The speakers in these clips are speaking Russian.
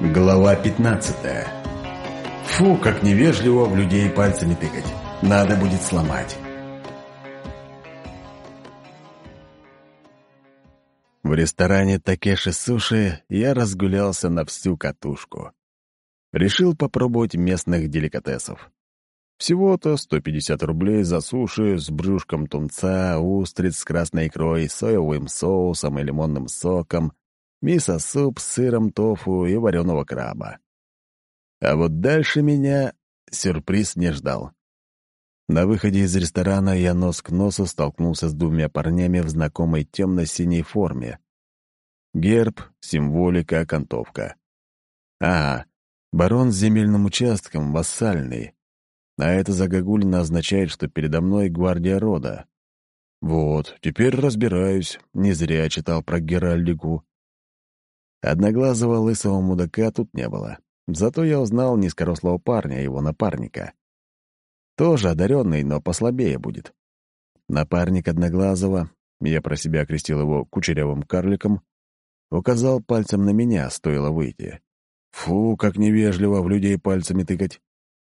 Глава 15 Фу, как невежливо в людей пальцами тыкать. Надо будет сломать. В ресторане Такеши Суши я разгулялся на всю катушку. Решил попробовать местных деликатесов. Всего-то 150 рублей за суши с брюшком тунца, устриц с красной икрой, соевым соусом и лимонным соком, мисо-суп с сыром тофу и вареного краба. А вот дальше меня сюрприз не ждал. На выходе из ресторана я нос к носу столкнулся с двумя парнями в знакомой темно-синей форме. Герб, символика, окантовка. Ага, барон с земельным участком, вассальный. А это загогулина означает, что передо мной гвардия рода. Вот, теперь разбираюсь, не зря читал про Геральдику. Одноглазого лысого мудака тут не было. Зато я узнал низкорослого парня, его напарника. Тоже одаренный, но послабее будет. Напарник Одноглазого, я про себя окрестил его кучерявым карликом, указал пальцем на меня, стоило выйти. Фу, как невежливо в людей пальцами тыкать.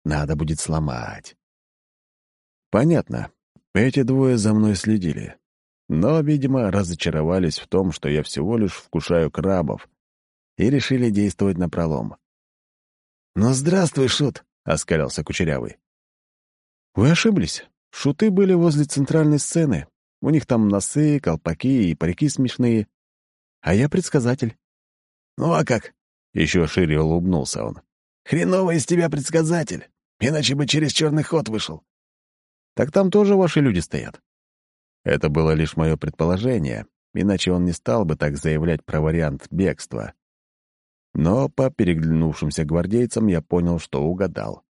Надо будет сломать. Понятно. Эти двое за мной следили. Но, видимо, разочаровались в том, что я всего лишь вкушаю крабов, и решили действовать напролом. «Ну, здравствуй, Шут!» — оскалился Кучерявый. «Вы ошиблись. Шуты были возле центральной сцены. У них там носы, колпаки и парики смешные. А я предсказатель». «Ну а как?» — еще шире улыбнулся он. «Хреновый из тебя предсказатель. Иначе бы через черный ход вышел. Так там тоже ваши люди стоят. Это было лишь мое предположение, иначе он не стал бы так заявлять про вариант бегства. Но по переглянувшимся гвардейцам я понял, что угадал.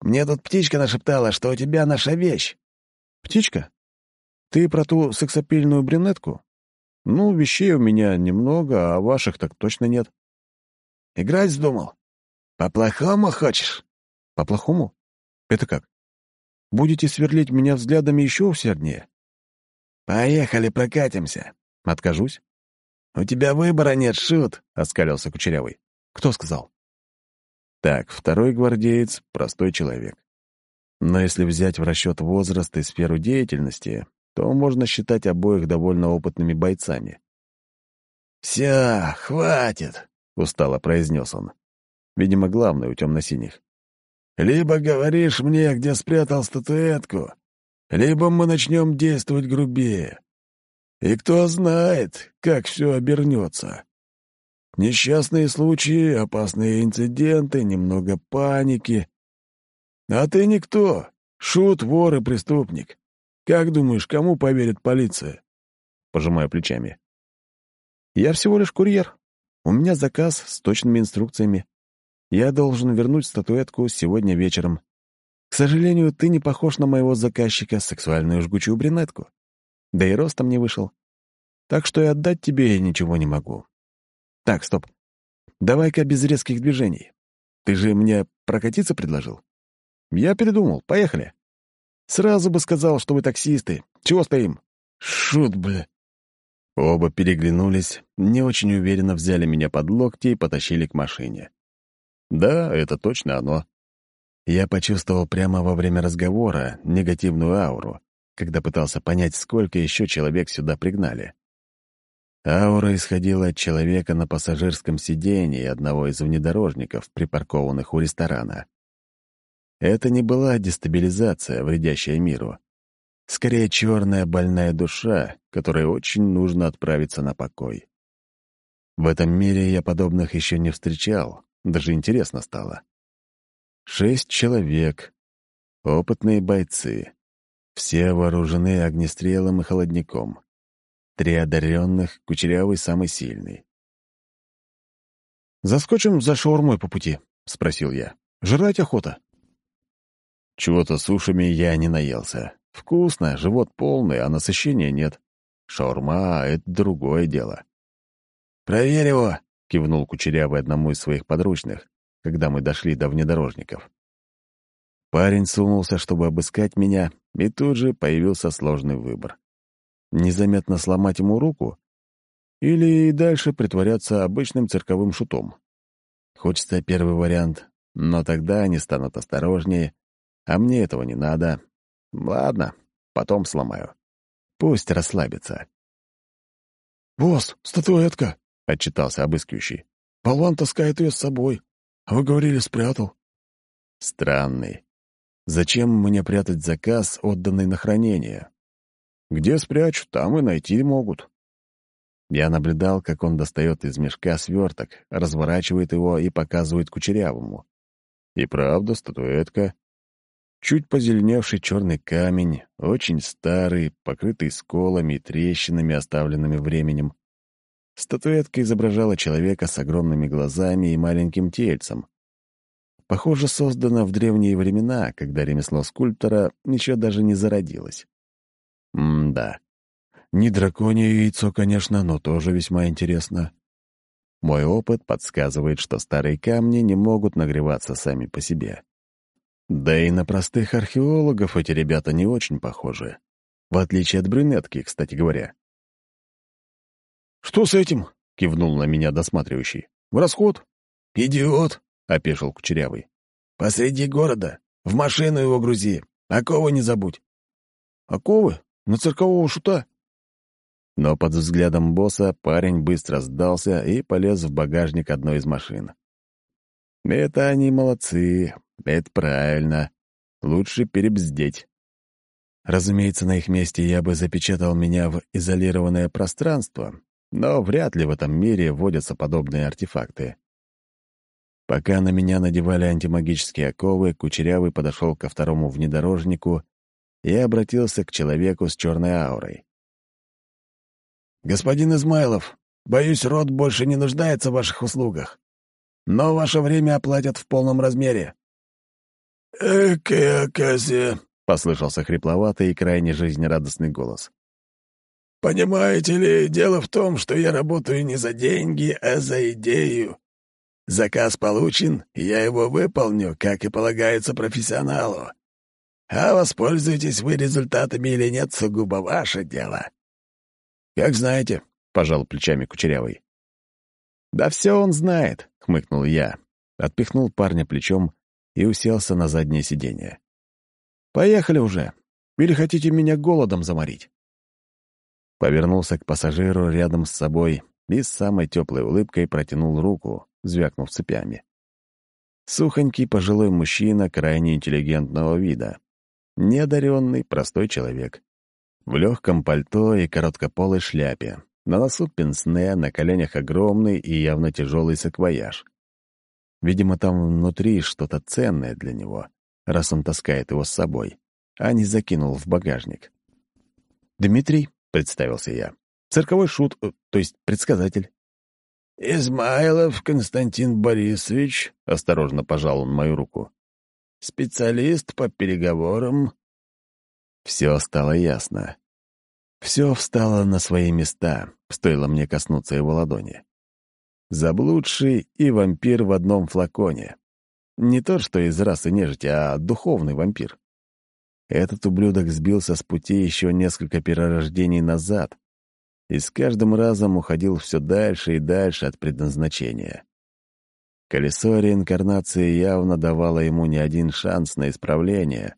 «Мне тут птичка нашептала, что у тебя наша вещь». «Птичка? Ты про ту сексапильную брюнетку? Ну, вещей у меня немного, а ваших так точно нет». «Играть вздумал?» «По-плохому хочешь?» «По-плохому? Это как? Будете сверлить меня взглядами еще усерднее?» «Поехали прокатимся». «Откажусь?» «У тебя выбора нет, шут», — оскалился Кучерявый. «Кто сказал?» «Так, второй гвардеец — простой человек. Но если взять в расчет возраст и сферу деятельности, то можно считать обоих довольно опытными бойцами». «Все, хватит», — устало произнес он видимо, главный у темно-синих. «Либо говоришь мне, где спрятал статуэтку, либо мы начнем действовать грубее. И кто знает, как все обернется. Несчастные случаи, опасные инциденты, немного паники. А ты никто, шут, вор и преступник. Как думаешь, кому поверит полиция?» Пожимаю плечами. «Я всего лишь курьер. У меня заказ с точными инструкциями. Я должен вернуть статуэтку сегодня вечером. К сожалению, ты не похож на моего заказчика, сексуальную жгучую брюнетку. Да и ростом не вышел. Так что и отдать тебе я ничего не могу. Так, стоп. Давай-ка без резких движений. Ты же мне прокатиться предложил? Я передумал. Поехали. Сразу бы сказал, что вы таксисты. Чего стоим? Шут, бля. Оба переглянулись, не очень уверенно взяли меня под локти и потащили к машине. Да, это точно оно. Я почувствовал прямо во время разговора негативную ауру, когда пытался понять, сколько еще человек сюда пригнали. Аура исходила от человека на пассажирском сидении одного из внедорожников, припаркованных у ресторана. Это не была дестабилизация, вредящая миру. Скорее, черная больная душа, которой очень нужно отправиться на покой. В этом мире я подобных еще не встречал, даже интересно стало. Шесть человек. Опытные бойцы. Все вооружены огнестрелом и холодником. Три одаренных, кучерявый самый сильный. «Заскочим за шаурмой по пути?» — спросил я. «Жрать охота». Чего-то сушами я не наелся. Вкусно, живот полный, а насыщения нет. Шаурма — это другое дело. «Проверь его!» кивнул Кучерявый одному из своих подручных, когда мы дошли до внедорожников. Парень сунулся, чтобы обыскать меня, и тут же появился сложный выбор. Незаметно сломать ему руку Или и дальше притворяться обычным цирковым шутом. Хочется первый вариант, но тогда они станут осторожнее, а мне этого не надо. Ладно, потом сломаю. Пусть расслабится. «Босс, статуэтка!» — отчитался обыскивающий. «Болван таскает ее с собой. А вы говорили, спрятал». Странный. Зачем мне прятать заказ, отданный на хранение? Где спрячу, там и найти могут. Я наблюдал, как он достает из мешка сверток, разворачивает его и показывает кучерявому. И правда, статуэтка. Чуть позеленевший черный камень, очень старый, покрытый сколами и трещинами, оставленными временем. Статуэтка изображала человека с огромными глазами и маленьким тельцем. Похоже, создана в древние времена, когда ремесло скульптора еще даже не зародилось. М-да. Не драконье яйцо, конечно, но тоже весьма интересно. Мой опыт подсказывает, что старые камни не могут нагреваться сами по себе. Да и на простых археологов эти ребята не очень похожи. В отличие от брюнетки, кстати говоря. «Что с этим?» — кивнул на меня досматривающий. «В расход?» «Идиот!» — опешил Кучерявый. «Посреди города. В машину его грузи. Оковы не забудь». «Оковы? На циркового шута?» Но под взглядом босса парень быстро сдался и полез в багажник одной из машин. Это они молодцы, это правильно. Лучше перебздеть. Разумеется, на их месте я бы запечатал меня в изолированное пространство, но вряд ли в этом мире водятся подобные артефакты. Пока на меня надевали антимагические оковы, Кучерявый подошел ко второму внедорожнику и обратился к человеку с черной аурой. «Господин Измайлов, боюсь, род больше не нуждается в ваших услугах. Но ваше время оплатят в полном размере». «Экая оказия», — послышался хрипловатый и крайне жизнерадостный голос. «Понимаете ли, дело в том, что я работаю не за деньги, а за идею. Заказ получен, я его выполню, как и полагается профессионалу. А воспользуетесь вы результатами или нет, сугубо ваше дело. «Как знаете», — пожал плечами Кучерявый. «Да все он знает», — хмыкнул я, отпихнул парня плечом и уселся на заднее сиденье. «Поехали уже. Или хотите меня голодом заморить?» Повернулся к пассажиру рядом с собой и с самой теплой улыбкой протянул руку, звякнув цепями. Сухонький пожилой мужчина крайне интеллигентного вида. Неодаренный, простой человек. В легком пальто и короткополой шляпе. На носу пенсне, на коленях огромный и явно тяжелый саквояж. Видимо, там внутри что-то ценное для него, раз он таскает его с собой, а не закинул в багажник. «Дмитрий», — представился я, — «цирковой шут, э, то есть предсказатель». «Измайлов Константин Борисович», — осторожно пожал он мою руку, — «специалист по переговорам, все стало ясно. Все встало на свои места, стоило мне коснуться его ладони. Заблудший и вампир в одном флаконе. Не тот, что из расы нежити, а духовный вампир. Этот ублюдок сбился с пути еще несколько перерождений назад и с каждым разом уходил все дальше и дальше от предназначения. Колесо реинкарнации явно давало ему не один шанс на исправление,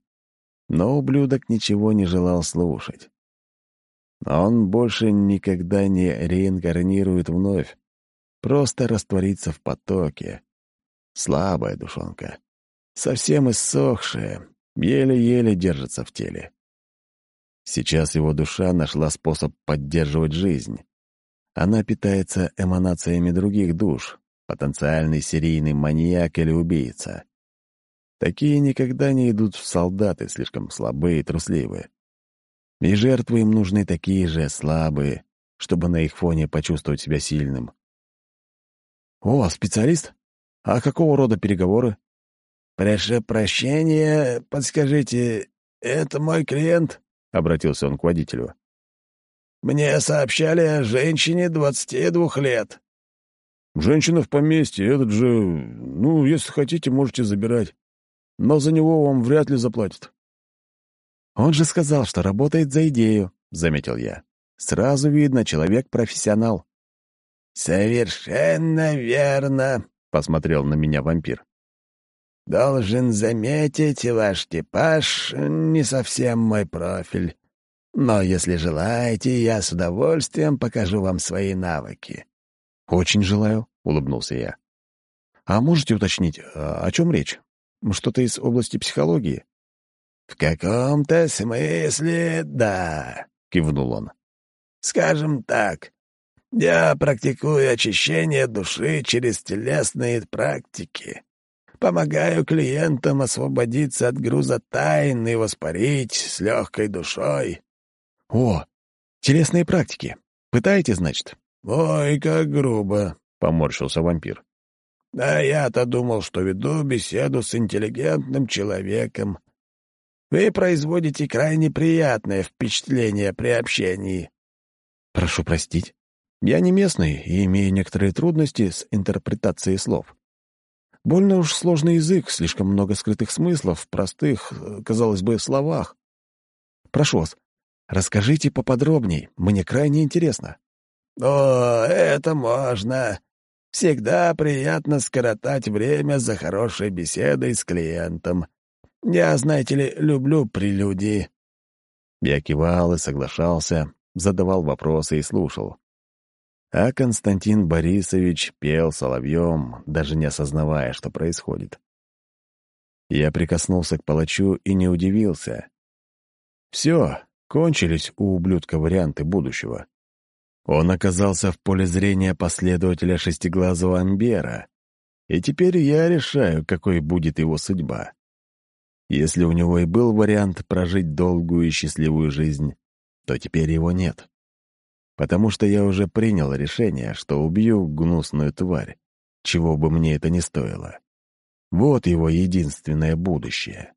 но ублюдок ничего не желал слушать. Он больше никогда не реинкарнирует вновь, просто растворится в потоке. Слабая душонка, совсем иссохшая, еле-еле держится в теле. Сейчас его душа нашла способ поддерживать жизнь. Она питается эманациями других душ, потенциальный серийный маньяк или убийца. Такие никогда не идут в солдаты, слишком слабые и трусливые. И жертвы им нужны такие же слабые, чтобы на их фоне почувствовать себя сильным. «О, специалист? А какого рода переговоры?» «Прошу прощения, подскажите, это мой клиент?» — обратился он к водителю. «Мне сообщали о женщине двадцати двух лет». «Женщина в поместье, этот же... Ну, если хотите, можете забирать но за него вам вряд ли заплатят». «Он же сказал, что работает за идею», — заметил я. «Сразу видно, человек профессионал». «Совершенно верно», — посмотрел на меня вампир. «Должен заметить, ваш типаж не совсем мой профиль. Но если желаете, я с удовольствием покажу вам свои навыки». «Очень желаю», — улыбнулся я. «А можете уточнить, о чем речь? Что-то из области психологии?» «В каком-то смысле, да», — кивнул он. «Скажем так, я практикую очищение души через телесные практики. Помогаю клиентам освободиться от груза тайн и воспарить с легкой душой». «О, телесные практики. Пытаете, значит?» «Ой, как грубо», — поморщился вампир. «А я-то думал, что веду беседу с интеллигентным человеком. Вы производите крайне приятное впечатление при общении». «Прошу простить. Я не местный и имею некоторые трудности с интерпретацией слов. Больно уж сложный язык, слишком много скрытых смыслов в простых, казалось бы, словах. Прошу вас, расскажите поподробней, мне крайне интересно». «О, это можно. Всегда приятно скоротать время за хорошей беседой с клиентом. Я, знаете ли, люблю прелюдии». Я кивал и соглашался, задавал вопросы и слушал. А Константин Борисович пел соловьем, даже не осознавая, что происходит. Я прикоснулся к палачу и не удивился. Все, кончились у ублюдка варианты будущего. Он оказался в поле зрения последователя шестиглазого Амбера, и теперь я решаю, какой будет его судьба. Если у него и был вариант прожить долгую и счастливую жизнь, то теперь его нет. Потому что я уже принял решение, что убью гнусную тварь, чего бы мне это ни стоило. Вот его единственное будущее.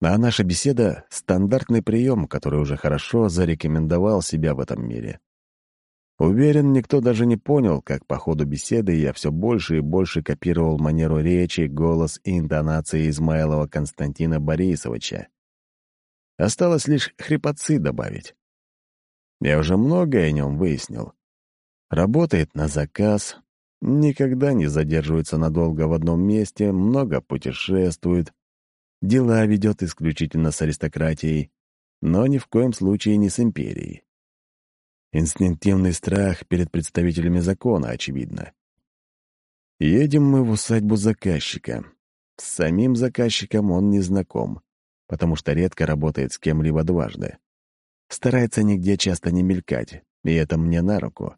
А наша беседа — стандартный прием, который уже хорошо зарекомендовал себя в этом мире. Уверен, никто даже не понял, как по ходу беседы я все больше и больше копировал манеру речи, голос и интонации Измайлова Константина Борисовича. Осталось лишь хрипотцы добавить. Я уже многое о нем выяснил. Работает на заказ, никогда не задерживается надолго в одном месте, много путешествует, дела ведет исключительно с аристократией, но ни в коем случае не с империей. Инстинктивный страх перед представителями закона, очевидно. Едем мы в усадьбу заказчика. С самим заказчиком он не знаком, потому что редко работает с кем-либо дважды. Старается нигде часто не мелькать, и это мне на руку.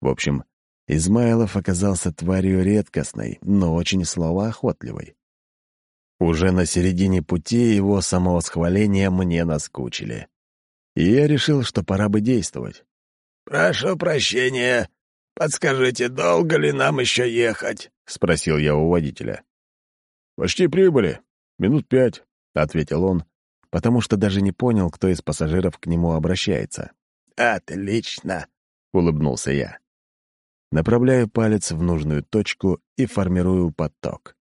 В общем, Измайлов оказался тварью редкостной, но очень словоохотливой. Уже на середине пути его самовосхваления мне наскучили и я решил, что пора бы действовать. «Прошу прощения. Подскажите, долго ли нам еще ехать?» — спросил я у водителя. «Почти прибыли. Минут пять», — ответил он, потому что даже не понял, кто из пассажиров к нему обращается. «Отлично», — улыбнулся я. Направляю палец в нужную точку и формирую поток.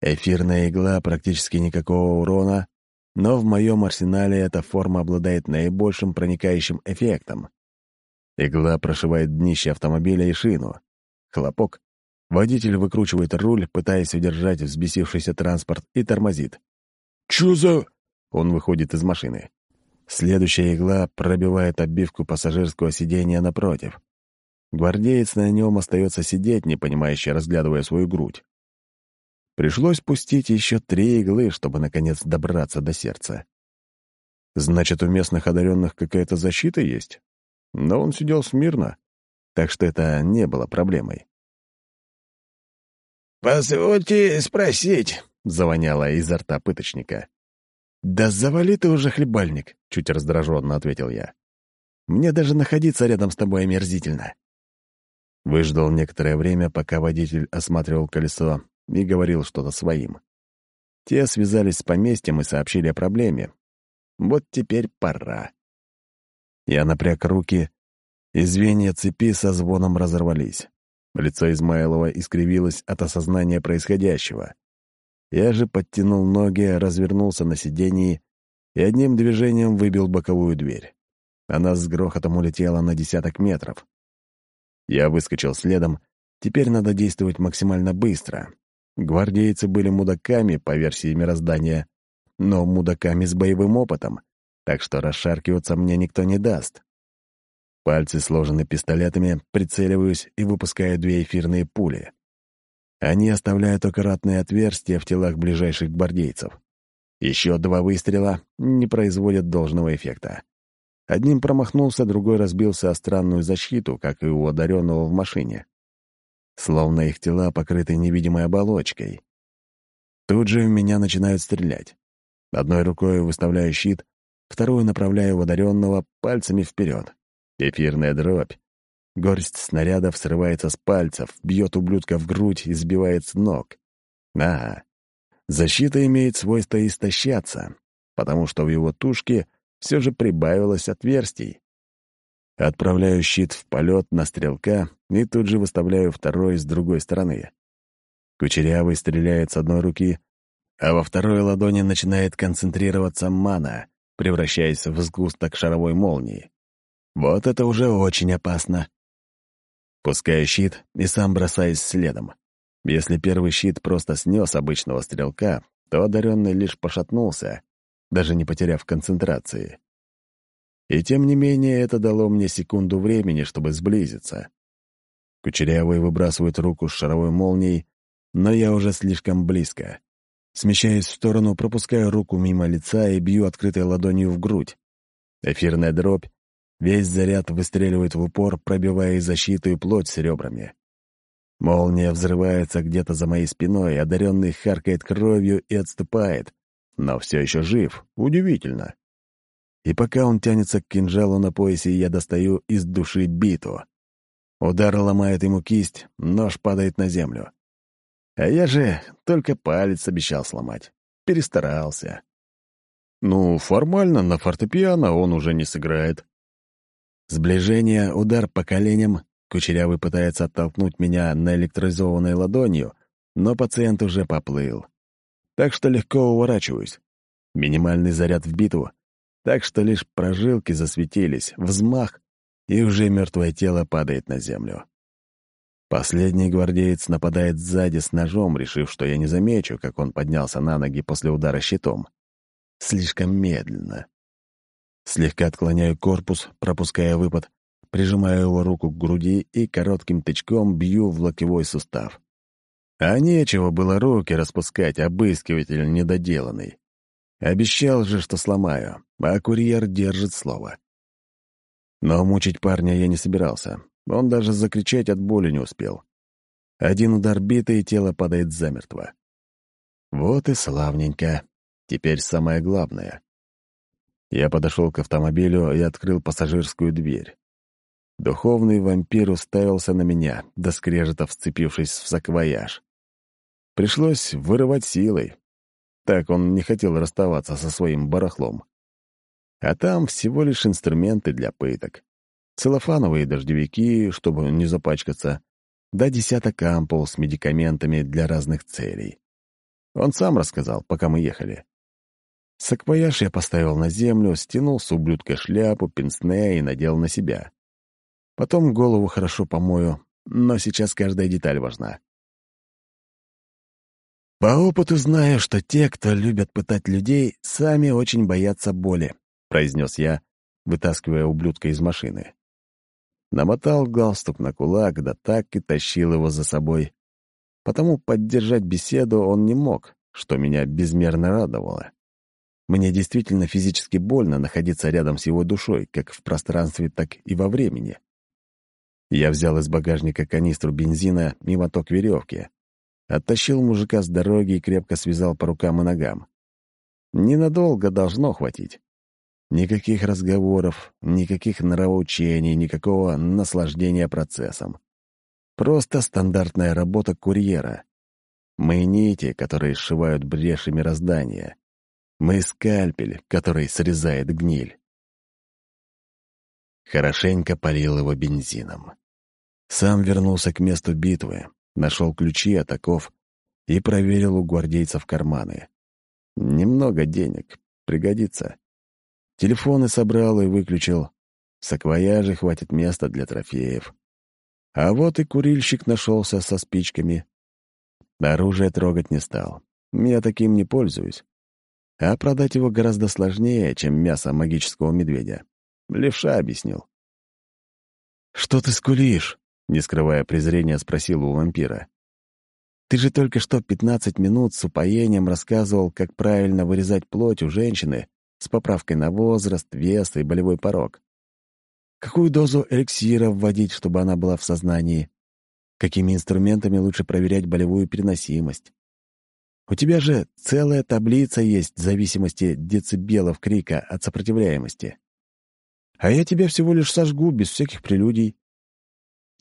Эфирная игла практически никакого урона, но в моем арсенале эта форма обладает наибольшим проникающим эффектом. Игла прошивает днище автомобиля и шину. Хлопок. Водитель выкручивает руль, пытаясь удержать взбесившийся транспорт, и тормозит. «Чё за...» Он выходит из машины. Следующая игла пробивает обивку пассажирского сиденья напротив. Гвардеец на нем остается сидеть, не понимающе разглядывая свою грудь. Пришлось пустить еще три иглы, чтобы, наконец, добраться до сердца. Значит, у местных одаренных какая-то защита есть? Но он сидел смирно, так что это не было проблемой. «Позвольте спросить», — завоняло изо рта пыточника. «Да завали ты уже, хлебальник», — чуть раздраженно ответил я. «Мне даже находиться рядом с тобой омерзительно». Выждал некоторое время, пока водитель осматривал колесо, и говорил что-то своим. Те связались с поместьем и сообщили о проблеме. Вот теперь пора. Я напряг руки, и звенья цепи со звоном разорвались. Лицо Измайлова искривилось от осознания происходящего. Я же подтянул ноги, развернулся на сидении и одним движением выбил боковую дверь. Она с грохотом улетела на десяток метров. Я выскочил следом, теперь надо действовать максимально быстро. Гвардейцы были мудаками, по версии мироздания, но мудаками с боевым опытом, так что расшаркиваться мне никто не даст. Пальцы сложены пистолетами, прицеливаюсь и выпускаю две эфирные пули. Они оставляют аккуратные отверстия в телах ближайших гвардейцев. Еще два выстрела не производят должного эффекта. Одним промахнулся, другой разбился о странную защиту, как и у одаренного в машине. Словно их тела покрыты невидимой оболочкой. Тут же в меня начинают стрелять. Одной рукой выставляю щит, вторую направляю в одаренного пальцами вперед. Эфирная дробь. Горсть снарядов срывается с пальцев, бьет ублюдка в грудь и сбивает с ног. Ага. Защита имеет свойство истощаться, потому что в его тушке все же прибавилось отверстий. Отправляю щит в полет на стрелка и тут же выставляю второй с другой стороны. Кучерявый стреляет с одной руки, а во второй ладони начинает концентрироваться мана, превращаясь в сгусток шаровой молнии. Вот это уже очень опасно. Пускаю щит и сам бросаюсь следом. Если первый щит просто снес обычного стрелка, то одаренный лишь пошатнулся, даже не потеряв концентрации. И тем не менее это дало мне секунду времени, чтобы сблизиться. Кучерявый выбрасывает руку с шаровой молнией, но я уже слишком близко. Смещаясь в сторону, пропускаю руку мимо лица и бью открытой ладонью в грудь. Эфирная дробь, весь заряд выстреливает в упор, пробивая защиту и плоть с ребрами. Молния взрывается где-то за моей спиной, одаренный харкает кровью и отступает, но все еще жив. Удивительно. И пока он тянется к кинжалу на поясе, я достаю из души биту. Удар ломает ему кисть, нож падает на землю. А я же только палец обещал сломать. Перестарался. Ну, формально на фортепиано он уже не сыграет. Сближение, удар по коленям. Кучерявый пытается оттолкнуть меня на электризованной ладонью, но пациент уже поплыл так что легко уворачиваюсь. Минимальный заряд в битву, так что лишь прожилки засветились, взмах, и уже мертвое тело падает на землю. Последний гвардеец нападает сзади с ножом, решив, что я не замечу, как он поднялся на ноги после удара щитом. Слишком медленно. Слегка отклоняю корпус, пропуская выпад, прижимаю его руку к груди и коротким тычком бью в локтевой сустав. А нечего было руки распускать, обыскиватель недоделанный. Обещал же, что сломаю, а курьер держит слово. Но мучить парня я не собирался. Он даже закричать от боли не успел. Один удар биты, и тело падает замертво. Вот и славненько. Теперь самое главное. Я подошел к автомобилю и открыл пассажирскую дверь. Духовный вампир уставился на меня, до скрежета вцепившись в саквояж. Пришлось вырывать силой. Так он не хотел расставаться со своим барахлом. А там всего лишь инструменты для пыток. Целлофановые дождевики, чтобы не запачкаться, да десяток ампул с медикаментами для разных целей. Он сам рассказал, пока мы ехали. Саквояж я поставил на землю, стянул с ублюдка шляпу, пенсне и надел на себя. Потом голову хорошо помою, но сейчас каждая деталь важна. По опыту знаю, что те, кто любят пытать людей, сами очень боятся боли, произнес я, вытаскивая ублюдка из машины. Намотал галстук на кулак, да так и тащил его за собой. Потому поддержать беседу он не мог, что меня безмерно радовало. Мне действительно физически больно находиться рядом с его душой, как в пространстве, так и во времени. Я взял из багажника канистру бензина и моток веревки, Оттащил мужика с дороги и крепко связал по рукам и ногам. Ненадолго должно хватить. Никаких разговоров, никаких нравоучений, никакого наслаждения процессом. Просто стандартная работа курьера. Мы нити, которые сшивают бреши мироздания. Мы скальпель, который срезает гниль. Хорошенько полил его бензином. Сам вернулся к месту битвы, нашел ключи от оков и проверил у гвардейцев карманы. Немного денег, пригодится. Телефоны собрал и выключил. В хватит места для трофеев. А вот и курильщик нашелся со спичками. Оружие трогать не стал. Я таким не пользуюсь. А продать его гораздо сложнее, чем мясо магического медведя. Левша объяснил. «Что ты скулишь?» — не скрывая презрения, спросил у вампира. «Ты же только что пятнадцать минут с упоением рассказывал, как правильно вырезать плоть у женщины с поправкой на возраст, вес и болевой порог. Какую дозу эликсира вводить, чтобы она была в сознании? Какими инструментами лучше проверять болевую переносимость? У тебя же целая таблица есть в зависимости децибелов крика от сопротивляемости. А я тебя всего лишь сожгу без всяких прелюдий.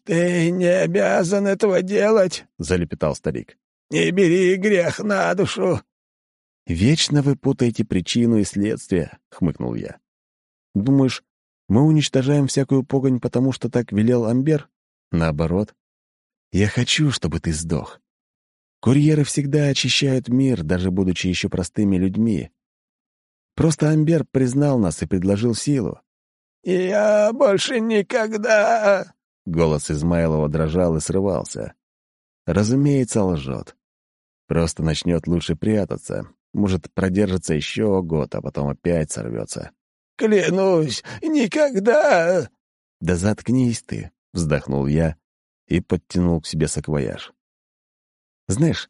«Ты не обязан этого делать», — залепетал старик. «Не бери грех на душу». «Вечно вы путаете причину и следствие», — хмыкнул я. «Думаешь, мы уничтожаем всякую погонь, потому что так велел Амбер? Наоборот. Я хочу, чтобы ты сдох. Курьеры всегда очищают мир, даже будучи еще простыми людьми. Просто Амбер признал нас и предложил силу. «Я больше никогда...» Голос Измайлова дрожал и срывался. Разумеется, лжет. Просто начнет лучше прятаться. Может, продержится еще год, а потом опять сорвется. «Клянусь, никогда...» «Да заткнись ты», — вздохнул я и подтянул к себе саквояж. Знаешь,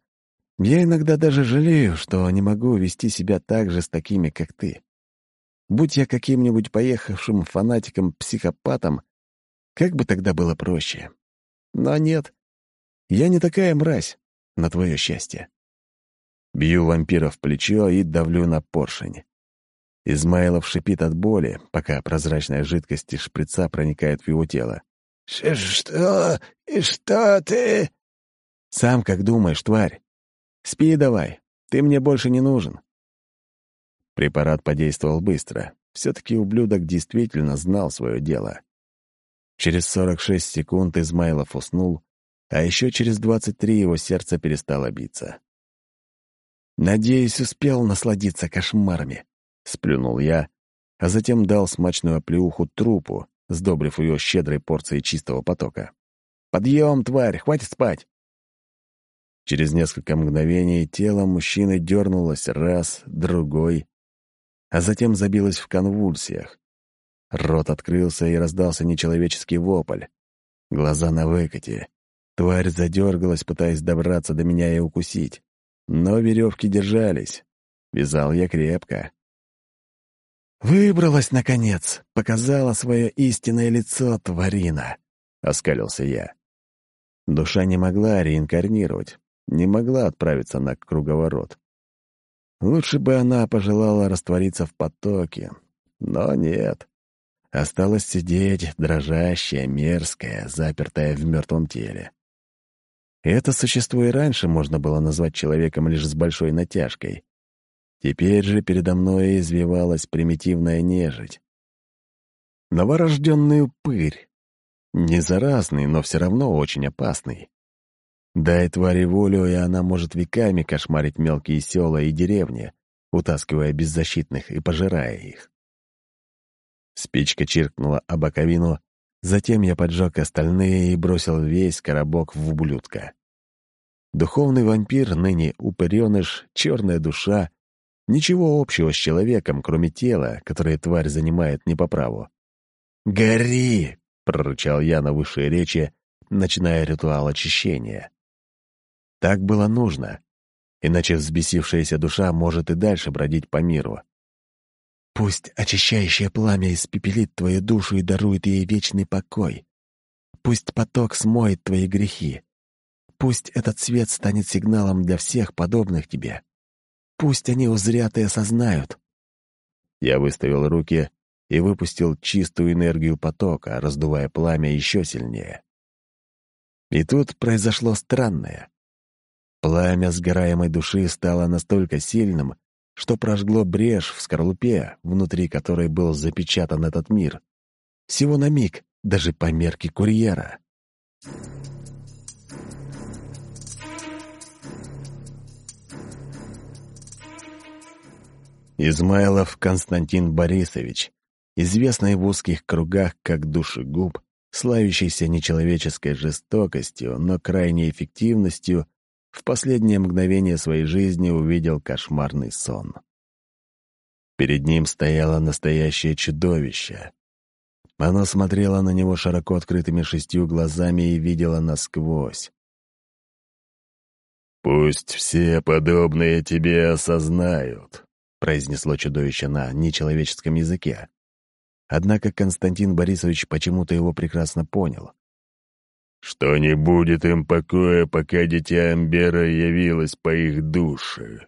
я иногда даже жалею, что не могу вести себя так же с такими, как ты. Будь я каким-нибудь поехавшим фанатиком-психопатом, как бы тогда было проще. Но нет, я не такая мразь, на твое счастье. Бью вампира в плечо и давлю на поршень. Измайлов шипит от боли, пока прозрачная жидкость из шприца проникает в его тело. «Что? И что ты?» Сам как думаешь, тварь. Спи давай, ты мне больше не нужен. Препарат подействовал быстро. Все-таки ублюдок действительно знал свое дело. Через 46 секунд Измайлов уснул, а еще через 23 его сердце перестало биться. «Надеюсь, успел насладиться кошмарами», — сплюнул я, а затем дал смачную оплеуху трупу, сдобрив ее щедрой порцией чистого потока. «Подъем, тварь, хватит спать!» Через несколько мгновений тело мужчины дернулось раз, другой, а затем забилось в конвульсиях. Рот открылся и раздался нечеловеческий вопль. Глаза на выкате. Тварь задергалась, пытаясь добраться до меня и укусить. Но веревки держались. Вязал я крепко. «Выбралась, наконец! Показала свое истинное лицо, тварина!» — оскалился я. Душа не могла реинкарнировать, не могла отправиться на круговорот. Лучше бы она пожелала раствориться в потоке, но нет. Осталось сидеть, дрожащая, мерзкая, запертая в мертвом теле. Это существо и раньше можно было назвать человеком лишь с большой натяжкой. Теперь же передо мной извивалась примитивная нежить. Новорожденный упырь. Не заразный, но все равно очень опасный. Дай твари волю, и она может веками кошмарить мелкие села и деревни, утаскивая беззащитных и пожирая их. Спичка чиркнула об боковину, затем я поджег остальные и бросил весь коробок в ублюдка. Духовный вампир, ныне упыреныш, черная душа, ничего общего с человеком, кроме тела, которое тварь занимает не по праву. «Гори!» — прорычал я на высшей речи, начиная ритуал очищения. Так было нужно, иначе взбесившаяся душа может и дальше бродить по миру. Пусть очищающее пламя испепелит твою душу и дарует ей вечный покой. Пусть поток смоет твои грехи. Пусть этот свет станет сигналом для всех подобных тебе. Пусть они узрят и осознают. Я выставил руки и выпустил чистую энергию потока, раздувая пламя еще сильнее. И тут произошло странное. Пламя сгораемой души стало настолько сильным, что прожгло брешь в скорлупе, внутри которой был запечатан этот мир. Всего на миг, даже по мерке курьера. Измайлов Константин Борисович, известный в узких кругах как душегуб, славящийся нечеловеческой жестокостью, но крайней эффективностью, в последнее мгновение своей жизни увидел кошмарный сон. Перед ним стояло настоящее чудовище. Оно смотрело на него широко открытыми шестью глазами и видело насквозь. «Пусть все подобные тебе осознают», — произнесло чудовище на нечеловеческом языке. Однако Константин Борисович почему-то его прекрасно понял. «Что не будет им покоя, пока дитя Амбера явилось по их душе».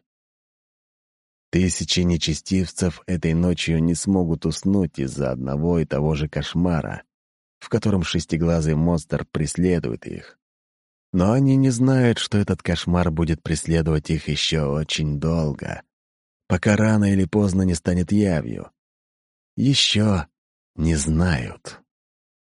Тысячи нечестивцев этой ночью не смогут уснуть из-за одного и того же кошмара, в котором шестиглазый монстр преследует их. Но они не знают, что этот кошмар будет преследовать их еще очень долго, пока рано или поздно не станет явью. Еще не знают.